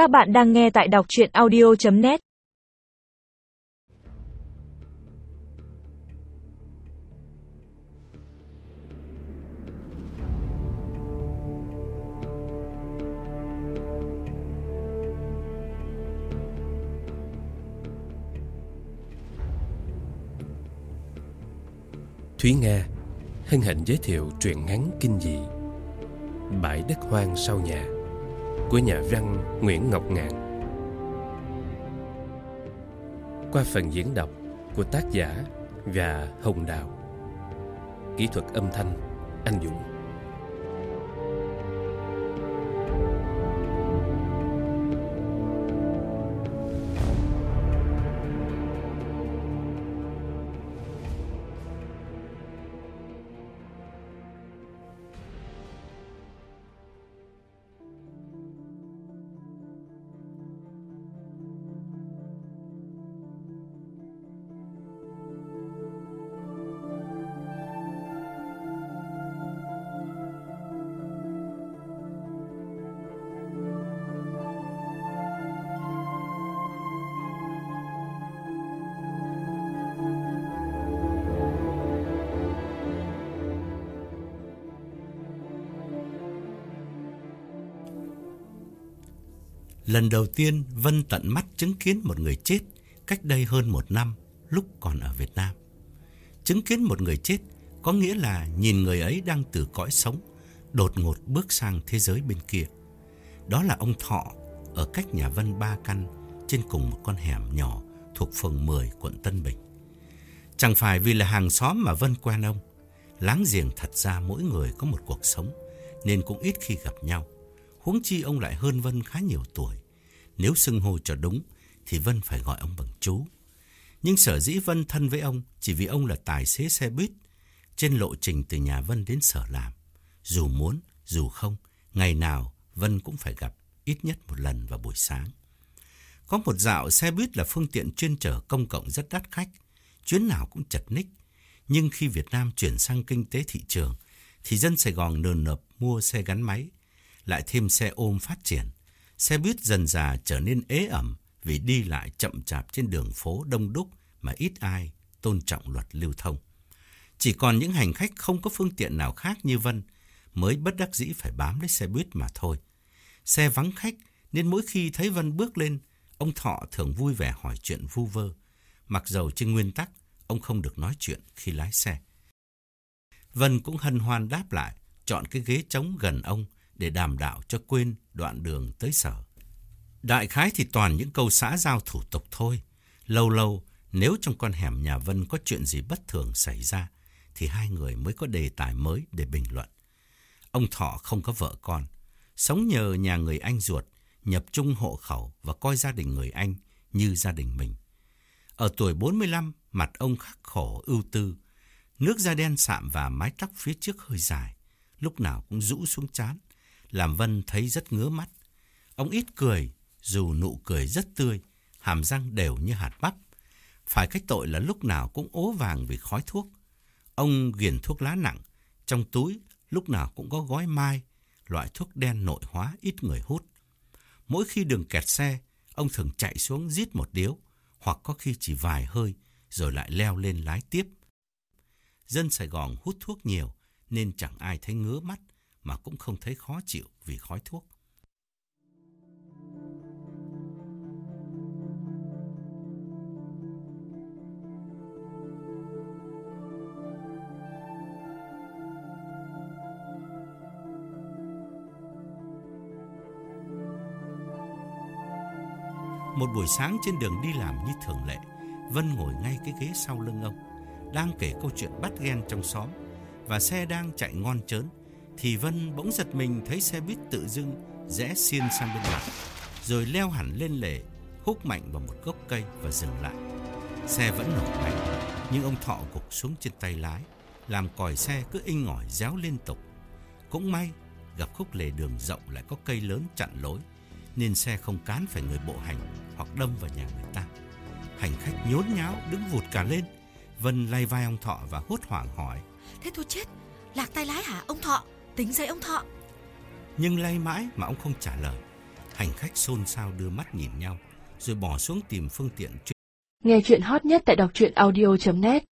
Các bạn đang nghe tại đọc chuyện audio.net Thúy Nga hân hạnh giới thiệu truyện ngắn kinh dị Bãi đất hoang sau nhà của nhà văn Nguyễn Ngọc Ngạn. Qua phần diễn đọc của tác giả và Hồng Đào. Kỹ thuật âm thanh, Anh Dũng. Lần đầu tiên Vân tận mắt chứng kiến một người chết cách đây hơn một năm, lúc còn ở Việt Nam. Chứng kiến một người chết có nghĩa là nhìn người ấy đang từ cõi sống, đột ngột bước sang thế giới bên kia. Đó là ông Thọ ở cách nhà Vân ba căn, trên cùng một con hẻm nhỏ thuộc phường 10 quận Tân Bình. Chẳng phải vì là hàng xóm mà Vân quen ông. Láng giềng thật ra mỗi người có một cuộc sống, nên cũng ít khi gặp nhau. Huống chi ông lại hơn Vân khá nhiều tuổi. Nếu xưng hô cho đúng thì Vân phải gọi ông bằng chú. Nhưng sở dĩ Vân thân với ông chỉ vì ông là tài xế xe buýt trên lộ trình từ nhà Vân đến sở làm. Dù muốn, dù không, ngày nào Vân cũng phải gặp ít nhất một lần vào buổi sáng. Có một dạo xe buýt là phương tiện chuyên chở công cộng rất đắt khách, chuyến nào cũng chật ních. Nhưng khi Việt Nam chuyển sang kinh tế thị trường, thì dân Sài Gòn nườn nợp mua xe gắn máy, lại thêm xe ôm phát triển. Xe buýt dần dà trở nên ế ẩm vì đi lại chậm chạp trên đường phố đông đúc mà ít ai tôn trọng luật lưu thông. Chỉ còn những hành khách không có phương tiện nào khác như Vân mới bất đắc dĩ phải bám lấy xe buýt mà thôi. Xe vắng khách nên mỗi khi thấy Vân bước lên, ông Thọ thường vui vẻ hỏi chuyện vu vơ. Mặc dầu trên nguyên tắc, ông không được nói chuyện khi lái xe. Vân cũng hân hoan đáp lại, chọn cái ghế trống gần ông để đàm đạo cho quên đoạn đường tới sở. Đại khái thì toàn những câu xã giao thủ tục thôi. Lâu lâu, nếu trong con hẻm nhà Vân có chuyện gì bất thường xảy ra, thì hai người mới có đề tài mới để bình luận. Ông Thọ không có vợ con, sống nhờ nhà người anh ruột, nhập chung hộ khẩu và coi gia đình người anh như gia đình mình. Ở tuổi 45, mặt ông khắc khổ ưu tư, nước da đen sạm và mái tóc phía trước hơi dài, lúc nào cũng rũ xuống chán, làm Vân thấy rất ngứa mắt. Ông ít cười, dù nụ cười rất tươi, hàm răng đều như hạt bắp. Phải cách tội là lúc nào cũng ố vàng vì khói thuốc. Ông ghiền thuốc lá nặng, trong túi lúc nào cũng có gói mai, loại thuốc đen nội hóa ít người hút. Mỗi khi đường kẹt xe, ông thường chạy xuống giết một điếu, hoặc có khi chỉ vài hơi, rồi lại leo lên lái tiếp. Dân Sài Gòn hút thuốc nhiều, nên chẳng ai thấy ngứa mắt, mà cũng không thấy khó chịu vì khói thuốc. Một buổi sáng trên đường đi làm như thường lệ, Vân ngồi ngay cái ghế sau lưng ông, đang kể câu chuyện bắt ghen trong xóm và xe đang chạy ngon chớn thì Vân bỗng giật mình thấy xe buýt tự dưng rẽ xiên sang bên ngoài, rồi leo hẳn lên lề, húc mạnh vào một gốc cây và dừng lại. Xe vẫn nổ mạnh, nhưng ông Thọ gục xuống trên tay lái, làm còi xe cứ inh ỏi réo liên tục. Cũng may, gặp khúc lề đường rộng lại có cây lớn chặn lối, nên xe không cán phải người bộ hành hoặc đâm vào nhà người ta. Hành khách nhốn nháo đứng vụt cả lên. Vân lay vai ông Thọ và hốt hoảng hỏi. Thế tôi chết, lạc tay lái hả ông Thọ? Tính giấy ông Thọ. Nhưng lay mãi mà ông không trả lời. Hành khách xôn xao đưa mắt nhìn nhau, rồi bỏ xuống tìm phương tiện Nghe chuyện hot nhất tại đọc truyện audio.net